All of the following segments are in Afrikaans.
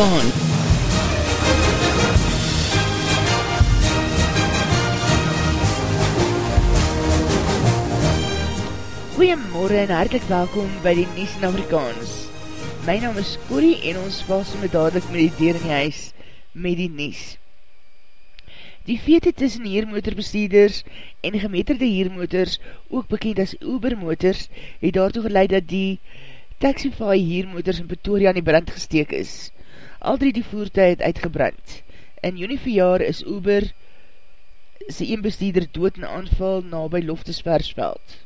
Afrikaan. Goeiemorgen en hartelijk welkom by die Nies in Afrikaans. My naam is Corrie en ons vals met dadelijk met die deur in die huis met die Nies. Die vete tussen hiermotorbesteeders en gemeterde hiermotors, ook bekend as Uber-motors, het daartoe geleid dat die Taxify hiermotors in Pretoria in die brand gesteek is. Al drie die voertuig het uitgebrand. In juni verjaar is Uber sy een besteeder dood in aanval na by Loftesversveld.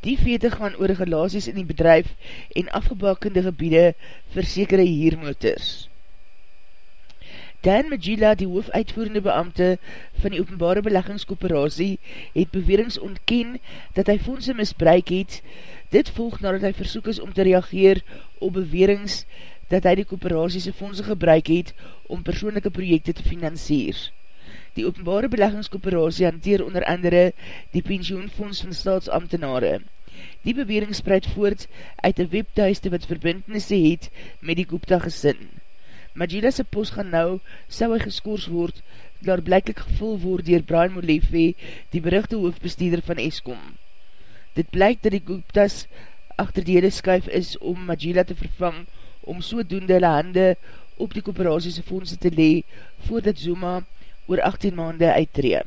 Die vete gaan oor regulaties in die bedrijf en afgebakende gebiede versekere hiermotors. Dan Magila, die hoofuitvoerende beambte van die openbare beleggingskooperatie, het bewerings ontken dat hy fondse misbruik het. Dit volg nadat hy versoek is om te reageer op bewerings dat hy die kooperasiese fondse gebruik het om persoonlijke projekte te financier. Die openbare beleggingskooperatie hanteer onder andere die pensioenfonds van staatsambtenare. Die bewering spreid voort uit die webthuiste wat verbindnisse het met die Koopta gesin. Magila se post gaan nou, sou hy geskoors word, daar blijklik gevul word dier Brian Molefe, die berichte hoofdbesteeder van Eskom. Dit blyk dat die Guptas achter die hele skuif is om Magila te vervang, om so doende hulle hande op die kooperasiese fondse te lee, voordat Zuma oor 18 maande uittreem.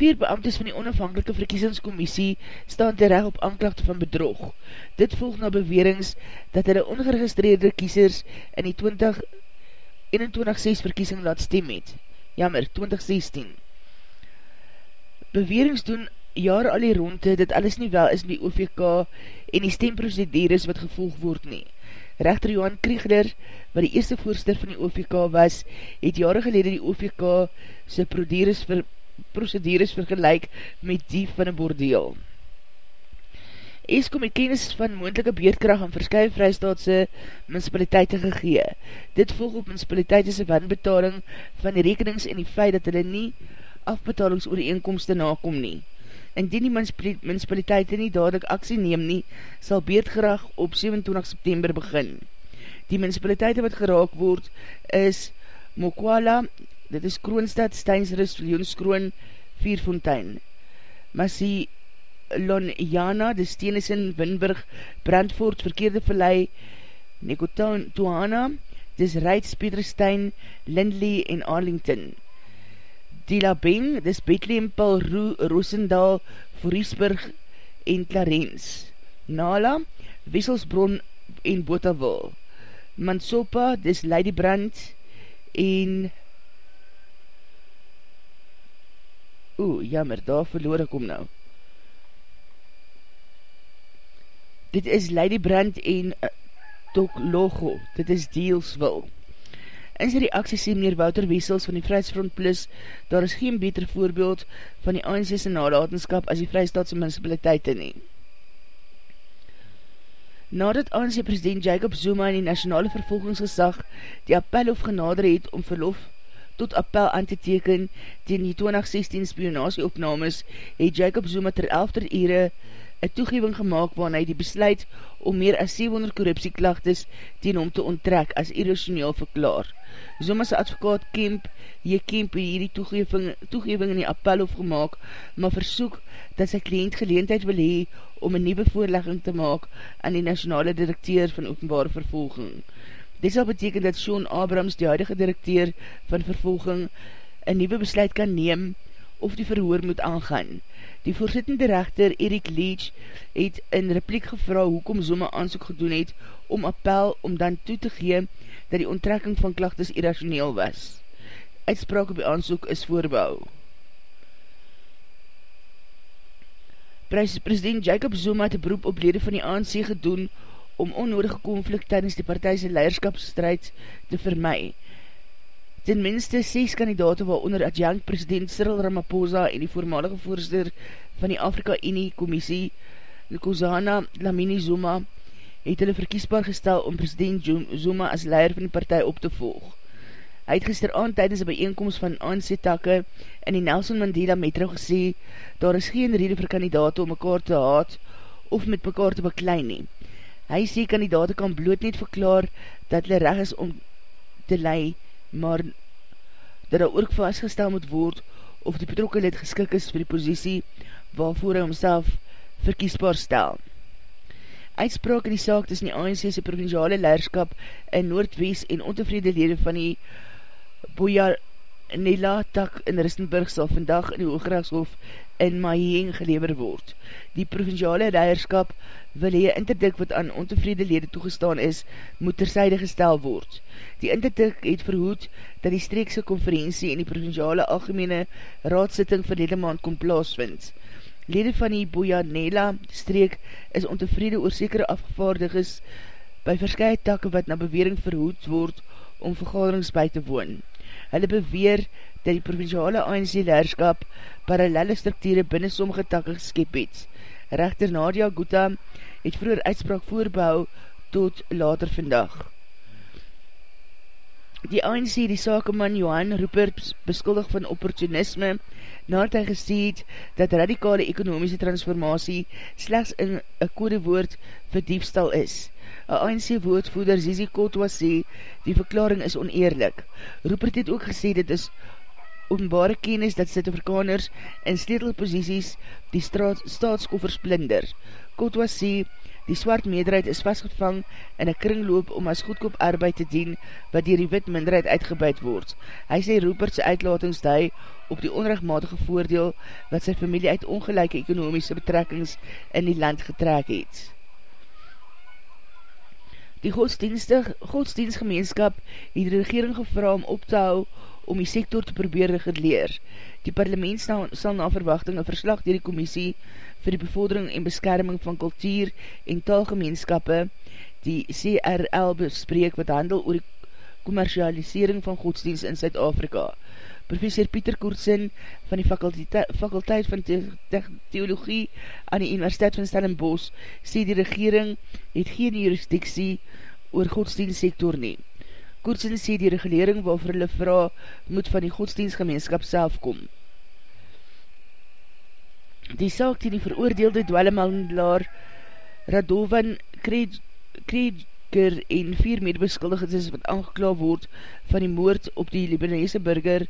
Vier beamtes van die onafhankelike verkiesingscommissie staan terecht op aanklachte van bedrog. Dit volg na bewerings dat hulle ongeregistreerde kiesers in die 2021-6 verkiesing laat stem het. Jammer, 2016. Bewerings doen jaar al die ronde dat alles nie wel is in die OVK en die stemprocedures wat gevolg word nie. Rechter Johan Kriegler, wat die eerste voorster van die OVK was, het jare gelede die OVK sy procedures ver procedures vergelijk met die van een bordeel. Eskom het kennis van moendelike beerdkracht aan verskye vrystaatse municipaliteite gegee. Dit volg op municipaliteitese wanbetaling van die rekenings en die feit dat hulle nie afbetalings oor die eenkomste nakom nie. Indien die municipaliteite nie dadelijk aksie neem nie, sal beerdgracht op 27 september begin. Die municipaliteite wat geraak word is Mokwala, dit is Kroonstad, Steinsrust, Leonskroon, Vierfontein. Masie Lonjana, de Steenisen, Winburg, Brandvoort, Verkeerde Vallei, Nekotoana, dis Reitz, Peterstein, Lindley en Arlington. Dila Beng, dis Bethlehem, Paul Roo, Roosendaal, Voorisburg en Clarence. Nala, Wesselsbron en Botawil. Mansopa, dis Leidebrand en Oeh, jammer, daar verloor ek om nou. Dit is Lady Brand en uh, Tok Logo, dit is Deelsville. In sy reaksie sê meneer Wouter Wessels van die Vrijheidsfront Plus, daar is geen beter voorbeeld van die ANC's nalatenskap as die Vrijstaatse municipaliteite nie. Nadat ANC president Jacob Zuma in die nationale vervolgingsgesag die appelhof genader het om verlof tot appel aan te teken tegen die 2016 spionasieopnames, het Jacob Zuma ter 11 ure een toegeving gemaakt waarin hy die besluit om meer as 700 korruptieklachtes teen hom te onttrek as irrationeel verklaar. Zuma's advokaat Kemp, jy Kemp het hierdie toegeving, toegeving in die appelhof gemaakt, maar versoek dat sy kliënt geleentheid wil hee om een nieuwe voorlegging te maak aan die nationale directeur van openbare vervolging. Dit sal beteken dat Sean Abrams, die huidige directeur van vervolging, een nieuwe besluit kan neem of die verhoor moet aangaan. Die voorzittende rechter Erik Leach het in repliek gevra hoekom Zoma aansoek gedoen het om appel om dan toe te gee dat die onttrekking van klachtes irrationeel was. Uitspraak op die aansoek is voorbouw. President Jacob Zoma het beroep op lede van die ANC gedoen om onnodige konflikt tydens die partijse leiderskapsstrijd te vermaai. Ten minste 6 kandidaten waaronder adjunct president Cyril Ramaphosa en die voormalige voorzitter van die Afrika Unie Commissie, Nkosana Lamini Zuma, het hulle verkiesbaar gestel om president Zuma as leider van die partij op te volg. Hy het gister aan tydens die bijeenkomst van ANC-takke in die Nelson Mandela metro gesê, daar is geen rede vir kandidaten om mekaar te haat of met mekaar te beklein neem. Hy sê kandidaten kan bloot net verklaar dat hulle reg is om te lei, maar dat daar ook vastgestel moet word of die betrokke lid geskik is vir die posiesie waarvoor hy homself verkiesbaar stel. Uitspraak in die saak tussen die ANC's provinciale leierskap in Noordwest en ontevrede lede van die Boja Nela tak in Ristenburg sal vandag in die Hoogrechtshof in Maheng gelever word. Die provinciale leierskap wil hee interdik wat aan ontevrede lede toegestaan is, moet terzijde gestel word. Die interdik het verhoed dat die streekse konferentie en die provinciale algemene raadsitting verlede maand kom plaasvind. Lede van die Bojanela streek is ontevrede oor sekere afgevaardiges by verskye takke wat na bewering verhoed word om vergaderings by te woon. Hulle beweer dat die provinciale ANC-leerskap parallelle structure binnen sommige takke geskep het. Rechter Nadia Gouta het vroeger uitspraak voorbouw tot later vandag. Die ANC die sakeman Johan Rupert beskuldig van opportunisme nadat hy gesê het dat radikale ekonomiese transformatie slechts in een kodewoord vir diefstal is. Een ANC woordvoeder Zizi Kotwa sê die verklaring is oneerlik. Rupert het ook gesê dit is openbare kennis dat Sint-Afrikaners in sleetelposities die staatskoffers blinder. Kotwa sê Die swart meerderheid is vastgevang in een kringloop om as goedkoop arbeid te dien wat dier die wit minderheid uitgebuid word. Hy sê Rupertse uitlatings die op die onrechtmatige voordeel wat sy familie uit ongelijke ekonomiese betrekkings in die land getrek het. Die godsdienstgemeenskap het die regering gevra om op te hou om die sektor te probeer reguleer. Die parlement sal na verwachting een verslag dier die commissie vir die bevordering en beskerming van kultuur en taalgemeenskappe die CRL bespreek wat handel oor die commercialisering van godsdienst in Zuid-Afrika. Professor Pieter Koertsin van die fakulteit van theologie aan die Universiteit van Stellenbosch sê die regering het geen jurisdiksie oor godsdienstsektor nie. Koertsin sê die regulering waarvoor hulle vraag moet van die godsdienstgemeenskap self kom. Die saak die die veroordeelde dwellemandelaar Radovan Krieger en vier medebeskuldigd is wat aangekla word van die moord op die Libanese burger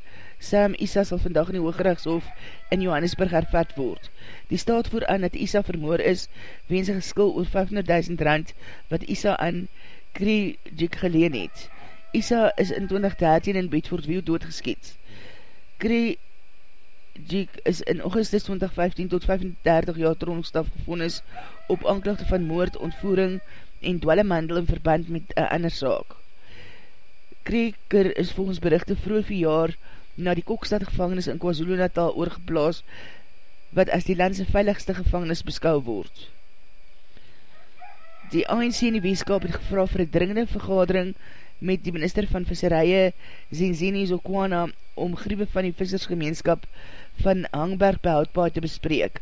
Sam Issa sal vandag in die Hoogrechtshof in Johannesburg hervat word. Die staat voer aan dat Issa vermoor is wens een geskil oor 500.000 rand wat Issa aan Krieger geleen het. Issa is in 2013 in Bedford View doodgeskiet. Krieger Jeek is in augustus 2015 tot 35 jaar troonstaf gevonnis op aanklachte van moord, ontvoering en dwellemandel in verband met een ander saak. Kreker is volgens berichte vroeg vier jaar na die Kokstad gevangenis in KwaZulu Natal oorgeplaas wat as die landse veiligste gevangenis beskou word. Die ANC in die weeskap het gevra vir een dringende vergadering met die minister van visserije Zenzeni Zokwana om griewe van die vissersgemeenskap van Hangberg behoudbaar te bespreek.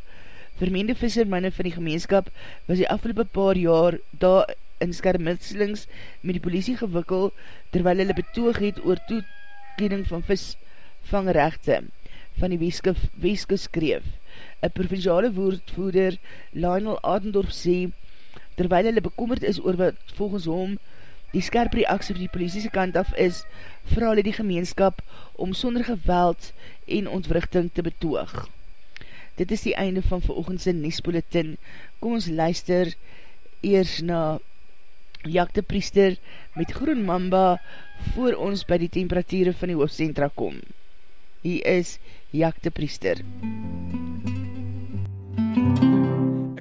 Vermeende vissermanne van die gemeenskap was die afgelopen paar jaar daar in skermitselings met die politie gewikkel terwyl hulle betoog het oor toekening van visvangrechte van die Weeske skreef. Een provinciale woordvoerder Lionel Adendorf sê terwyl hulle bekommerd is oor wat volgens hom die skerp reaksie vir die politiese kant af is, vraal hulle die gemeenskap om sonder geweld en ontwrichting te betoog. Dit is die einde van veroogendse Niesbulletin. Kom ons luister eers na Jakte Priester met Groen Mamba voor ons by die temperatuur van die hoofdcentra kom. Hier is Jakte Priester. Ek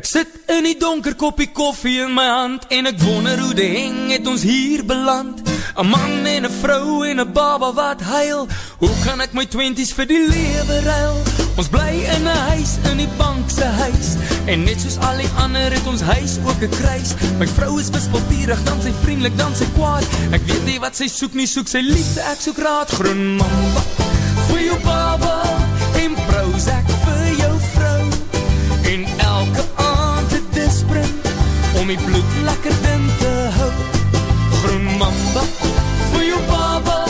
sit in die donker koppie koffie in my hand en ek wonder hoe die heng het ons hier beland. 'n Man en 'n vrou en 'n baba wat huil. Hoe kan ek my 20's vir die lewe ruil? Ons bly in 'n huis in die bank se huis en net soos al die ander het ons huis ook 'n kruis. My vrou is wispelturig, dan sy vriendelik, dan sy kwaad. Ek weet nie wat sy soek nie, soek sy liefde, ek soek raad. Groen mamba vir jou baba en Prozac om die bloed. Lekker din te hou. Groen mamba vir jou baba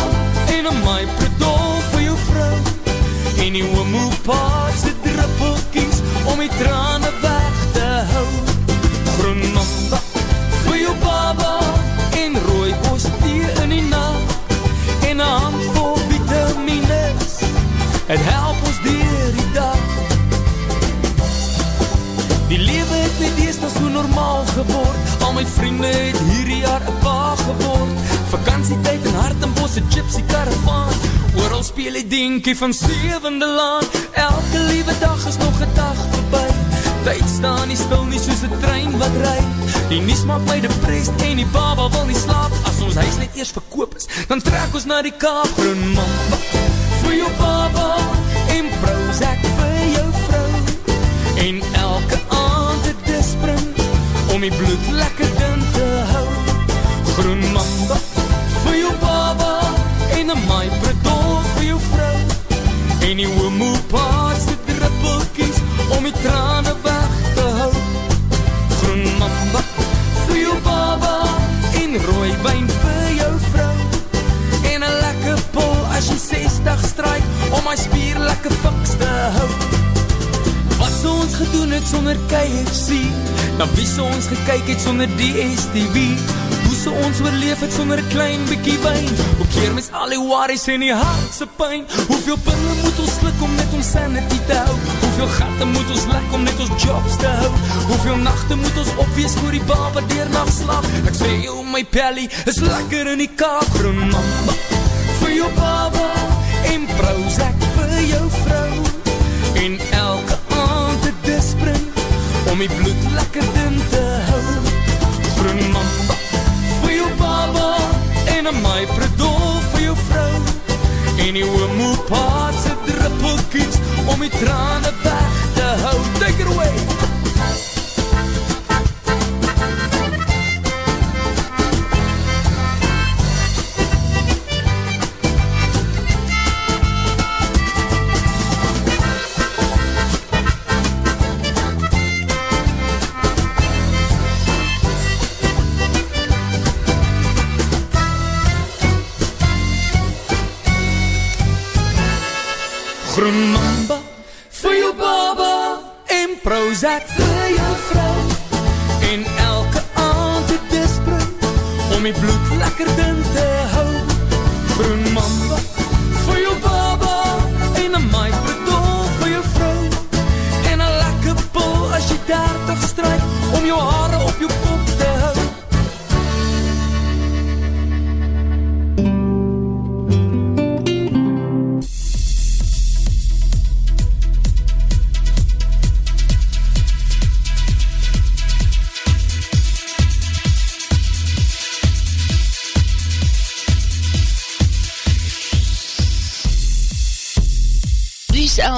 en een my predol vir jou vrou. En die oomoe paase druppelkies om die trane geword. Al my vriende het hierdie jaar een pa geword. Vakantietijd in Hartenbos, een gypsy caravan Ooral speel die dinkie van zevende land Elke liewe dag is nog een dag voorbij. Tijd staan nie stil nie soos die trein wat rijd Die nies maak my depressed en die baba wil nie slaap. As ons huis net eers verkoop is, dan trek ons na die kaap. Groen mamba, vir jou baba En Prozac vir jou vrou. En elke aand het dispring Om die bloed. Lekker din te hou. Groen mamba, vir jou baba En een my predol vir jou vrou. En die homopaardse druppelkies Om die trane weg te hou. Groen mamba, vir jou baba En rooi wijn vir jou vrou. En een lekker pol as jy 60 strijk Om my spier lekker fiks te hou. Wat so ons gedoen het sonder KFC Na wie so ons gekyk het sonder DSTV Hoe so ons oorleef het sonder klein bykie wijn Hoe keer mis al die worries en die hartse pijn Hoeveel pinne moet ons slik om net ons sanity te hou? Hoeveel gatte moet ons lek om net ons jobs te hou? Hoeveel nachte moet ons opwees voor die baba dier nacht slaap? Ek sê jou my pelly is lekker in die kaap. Groen mamba vir jou baba tranen vrou en elke aand het dispring om die bloed lekker din te hou. Groen mamba vir jou baba en een my predol vir jou vrou. En een lekker pol as jy 30 strijk om jou haare op jou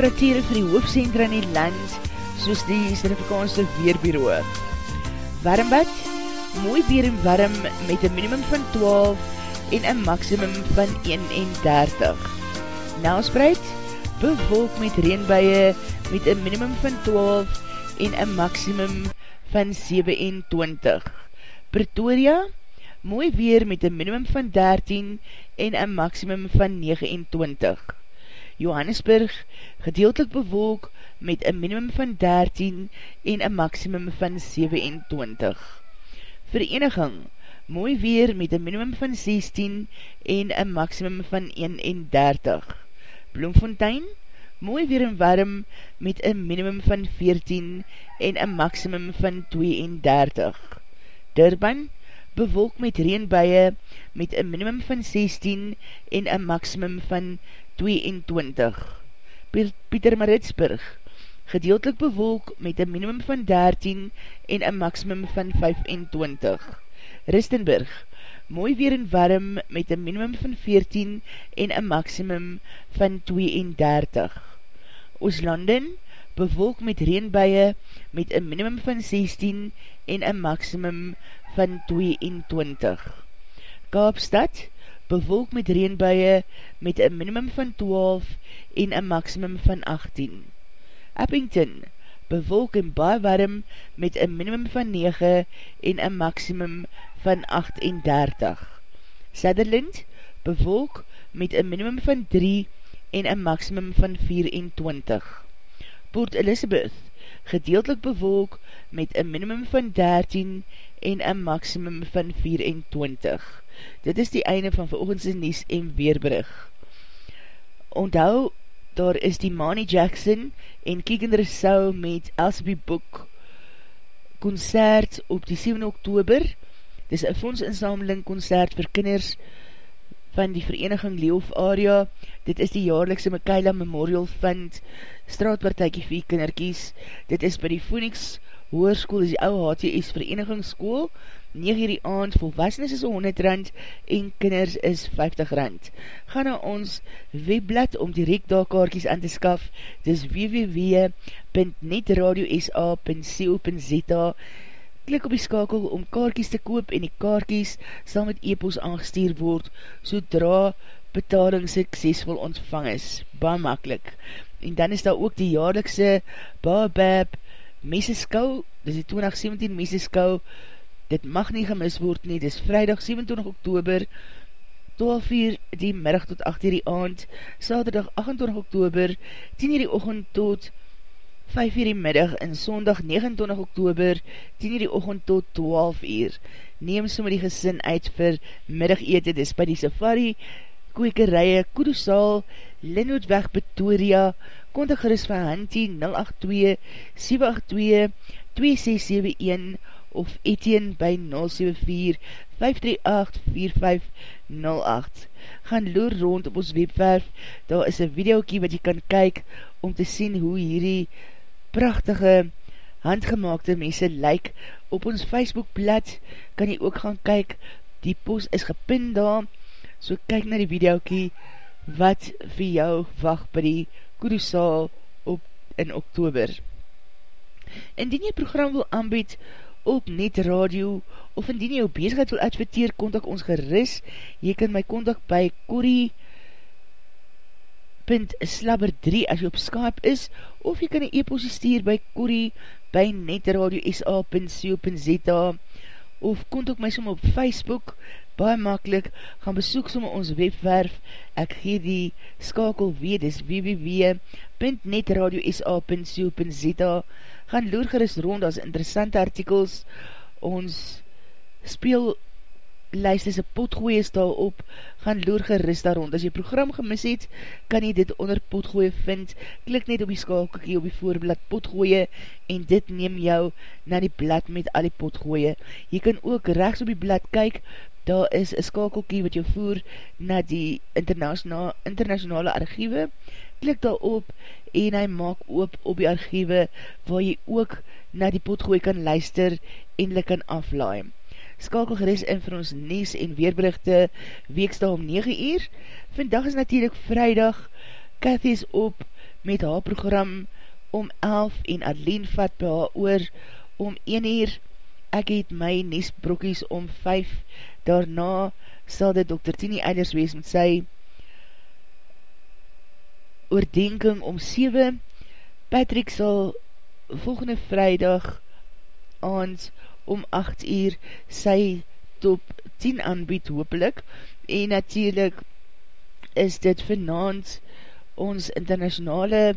Temperatuur vir die hoofdcentra in die land, soos die Suid-Afrikaanse Weerbureau. Warmbad, mooi weer en warm met een minimum van 12 en een maximum van 31. Nelspreid, bewolk met reenbuie met een minimum van 12 en een maximum van 27. Pretoria, mooi weer met een minimum van 13 en een maximum van 29. Johannesburg gedeeltelik bewolk met een minimum van 13 en een maximum van 27. Vereniging, mooi weer met een minimum van 16 en een maximum van 31. Bloemfontein, mooi weer en warm met een minimum van 14 en een maximum van 32. Durban, bewolk met reenbuie met een minimum van 16 en een maximum van 22. Pieter Maritsburg, gedeeltelik bewolk met een minimum van 13 en een maximum van 25. Ristenburg, mooi weer en warm met een minimum van 14 en een maximum van 32. Ooslanden, bewolk met reenbuie met een minimum van 16 en een maximum van 22. Kaapstad, bewolk met reenbuie met een minimum van 12 en een maximum van 18. Eppington, bewolk en baie warm met een minimum van 9 en een maximum van 38. Sutherland, bewolk met een minimum van 3 en een maximum van 24. Port Elizabeth, gedeeltelik bewolk met een minimum van 13 en een maximum van 24. Dit is die einde van veroogendse Nies en Weerbrug. Onthou, daar is die Manny Jackson en Keegan Rousseau met Elsabie Boek concert op die 7 oktober. Dit is een fondsinsameling concert vir kinders van die vereniging Leof Area. Dit is die jaarlikse Mikaela Memorial Fund straatpartijkie vir kinderkies. Dit is by die Phoenix Hoorskoel, is die ouwe HTS verenigingskoel. 9 die aand, volwassenes is 100 rand en kinders is 50 rand. Ga na ons webblad om direct daar kaartjes aan te skaf. Dis www.netradiosa.co.za Klik op die skakel om kaartjes te koop en die kaartjes sal met e-post aangestuur word, sodra betaling suksesvol ontvang is. Ba makkelijk. En dan is daar ook die jaarlikse Baobab Meseskou, dis die 2017 Meseskou, dit mag nie gemis word nie, dis vrijdag 27 oktober, 12 uur die middag tot 8 uur die aand, saterdag 28 oktober, 10 uur die ochend tot 5 uur die middag, en sondag 29 oktober, 10 uur die ochend tot 12 uur. Neem so met die gesin uit vir middag ete, dis by die safari, kwekerije, Kudusaal, Linwoodweg, Pretoria, kontak gerust van Hantie 082-782-2671 of Etienne by 074-538-4508. Gaan loer rond op ons webwerf, daar is een videokie wat jy kan kyk om te sien hoe hierdie prachtige handgemaakte mense lyk. Op ons Facebookblad kan jy ook gaan kyk, die post is gepind daar, so kyk na die videokie wat vir jou wacht by die Kurusaal op in oktober. Indien jy program wil aanbied op net radio of indien jy jou bezigheid wil adverteer, kontak ons geris. Jy kan my kontak by Corrie.slabber3 as jy op Skype is of jy kan een e-post stuur by Corrie by netradio.sa.co.za of kontak my som op Facebook baie makkelijk, gaan besoek som ons webwerf, ek gee die skakel weet, dis www.netradiosa.co.za gaan loer gerust rond as interessante artikels, ons speel lijst is een potgooie stal op, gaan loer gerust daar rond. As jy program gemis het, kan jy dit onder potgooie vind, klik net op die skakelkie op die voorblad potgooie en dit neem jou na die blad met al die potgooie. Jy kan ook rechts op die blad kyk, daar is een skakelkie wat jou voer na die internationale, internationale archiewe, klik daar op en hy maak op op die archiewe waar jy ook na die potgooi kan luister en li kan aflaai. Skakel geris in vir ons Nies en Weerberichte weeksta om 9 uur. Vandag is natuurlijk vrijdag, Cathy is op met haar program om 11 en Adeline vat by haar oor om 1 uur. Ek het my Nies broekies om 5 Daarna sal dit Dr. Tini Eilers wees met sy oordenking om 7. Patrick sal volgende vrijdag aand om 8 uur sy top 10 aanbied hoopelik en natuurlijk is dit vanavond ons internationale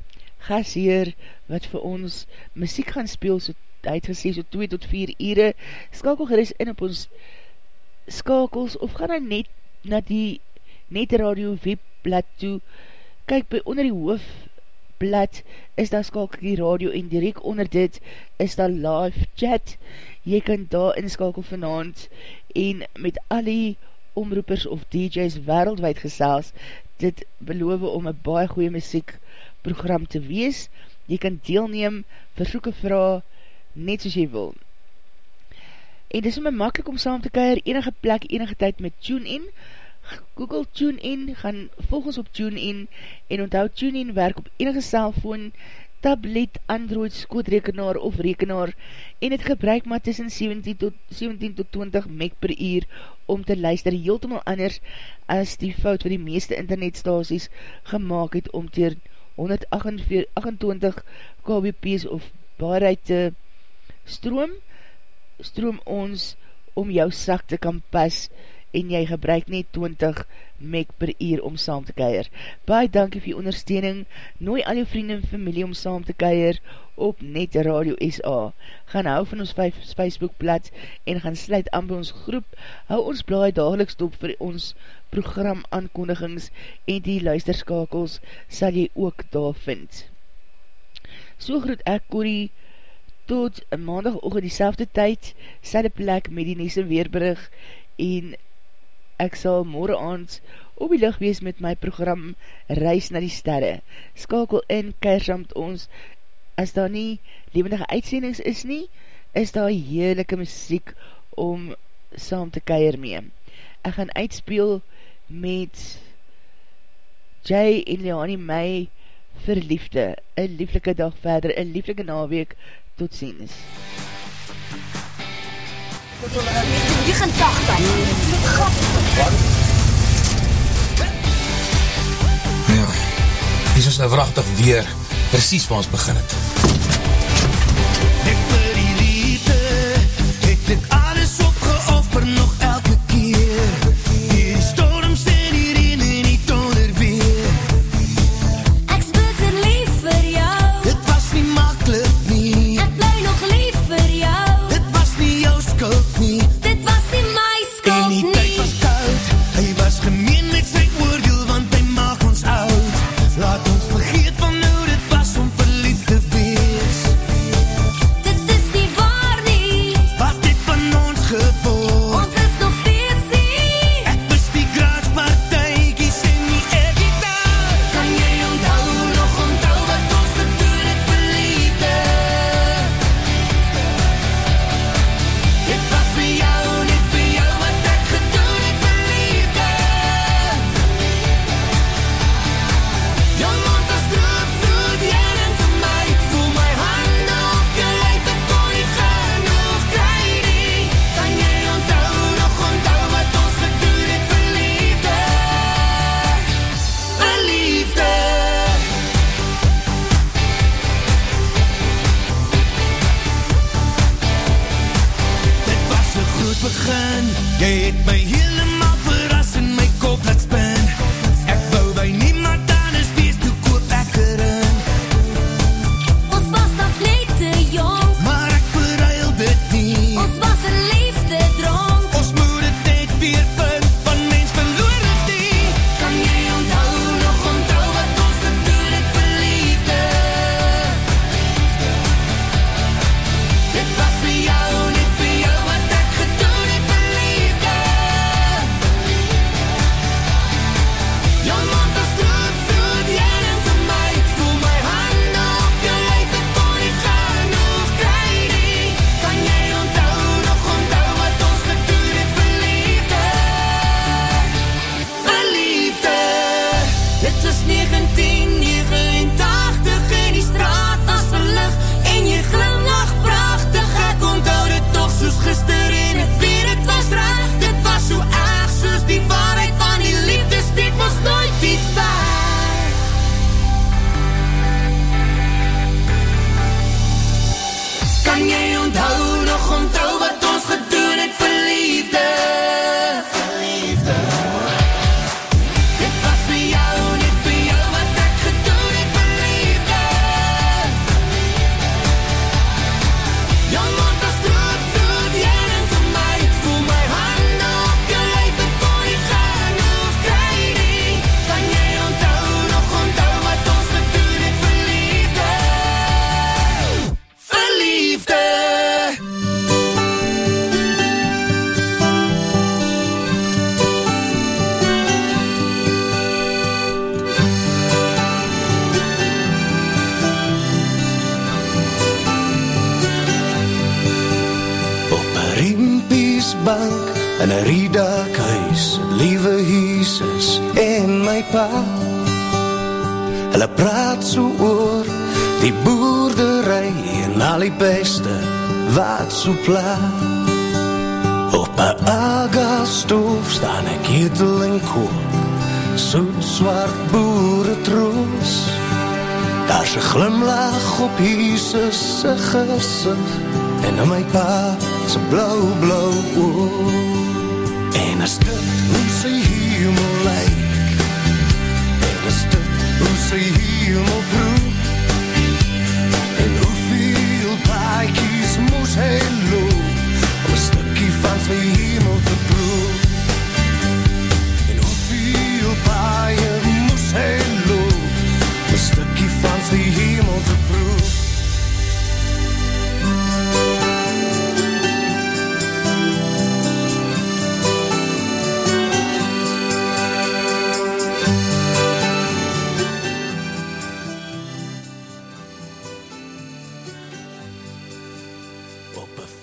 gasheer wat vir ons muziek gaan speel. So, hy het gesê so 2 tot 4 ure skakel geris in op ons skakels of ga dan net na die net radio webblad toe, kyk by onder die hoofblad is daar skakel die radio en direct onder dit is daar live chat, jy kan daar inskakel vanavond en met al die omroepers of DJ's wereldwijd gesels, dit beloof om een baie goeie muziek program te wees, jy kan deelneem, versoeken vraag, net soos jy wil. En dis my makkelijk om saam te keir enige plek, enige tyd met TuneIn. Google TuneIn, gaan volgens op TuneIn en onthou TuneIn werk op enige cellfoon, tablet, Android, skootrekenaar of rekenaar en het gebruik maar tussen 17 tot, 17 tot 20 meg per uur om te luister. Heeltemal anders as die fout wat die meeste internetstasies gemaakt het om ter 128 kbps of baarheid te stroom, stroom ons om jou sak te kan pas en jy gebruik net 20 meg per uur om saam te keir. Baie dankie vir jy ondersteuning, nooi al jou vrienden en familie om saam te keir op Net Radio SA. Gaan hou van ons Facebookblad en gaan sluit aan by ons groep, hou ons blaai dageliks top vir ons program aankondigings en die luisterskakels sal jy ook daar vind. So groet ek Corrie tot maandagochtend die selfde tyd, selde plek met die Niese Weerbrug en ek sal morgen aand op die licht wees met my program Reis na die Sterre. Skakel in, keirsamt ons, as daar nie levendige uitsendings is nie, is daar heerlijke muziek om saam te keir mee. Ek gaan uitspeel met Jay en Leani May verliefde. Een lieflike dag verder, een lieflike naweek, tot ziens. Ja, hier is nou wrachtig weer, precies waar ons begin het. Dit alles soepla Op 'n agastoof staan 'n ketel en koel Soet swart boere troos Daar's 'n glimlag op Jesus se gesig En in my pa se blauw blauw oor. En as dit hoe sy hemel lyk. En as dit hoe sy hemel proef geen loop. Om 'n stukkie van sy